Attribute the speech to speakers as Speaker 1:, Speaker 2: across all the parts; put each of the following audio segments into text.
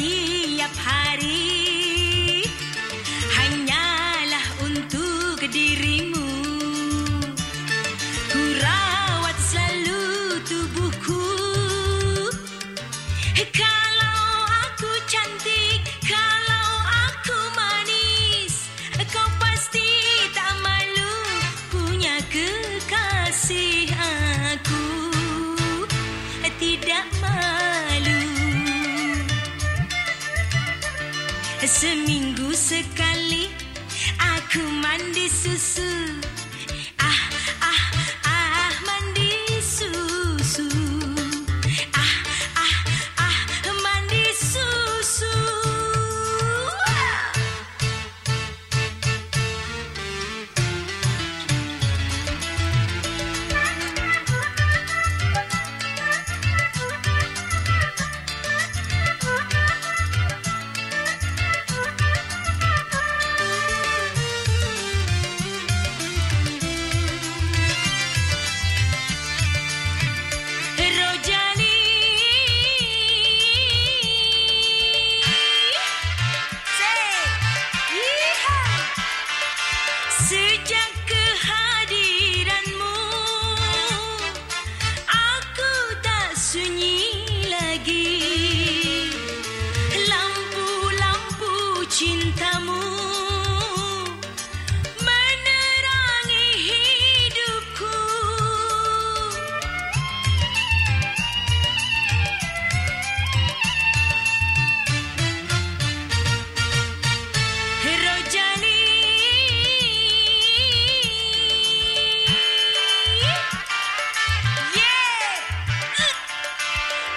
Speaker 1: tiap hari Seminggu sekali aku mandi susu. banyak kehadiran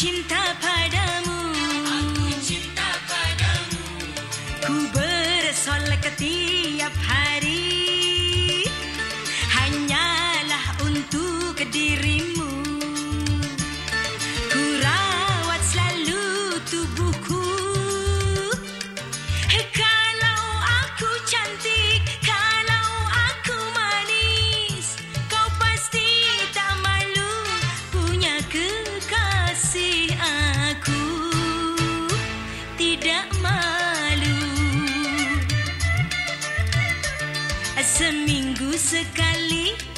Speaker 1: cinta padamu Aku cinta padamu Ku bersolek ketika seminggu sekali.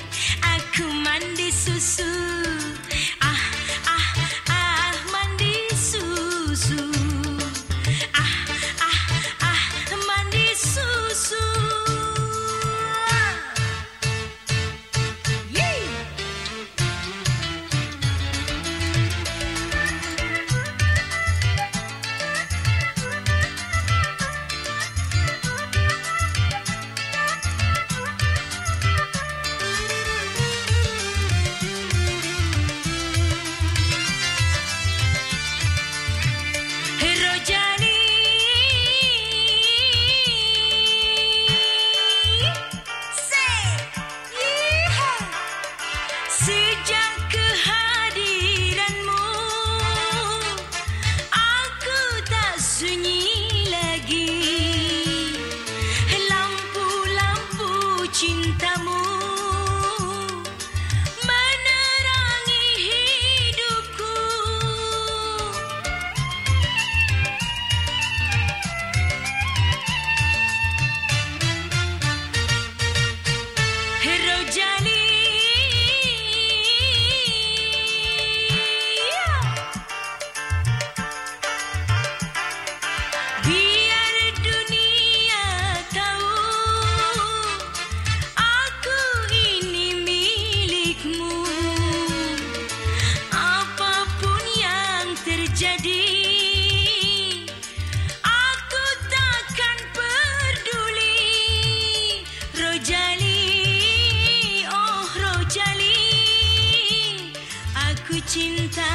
Speaker 1: Jali oh Rojali, aku cinta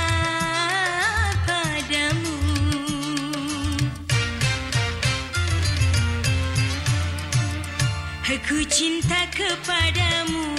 Speaker 1: padamu. Aku cinta kepadamu.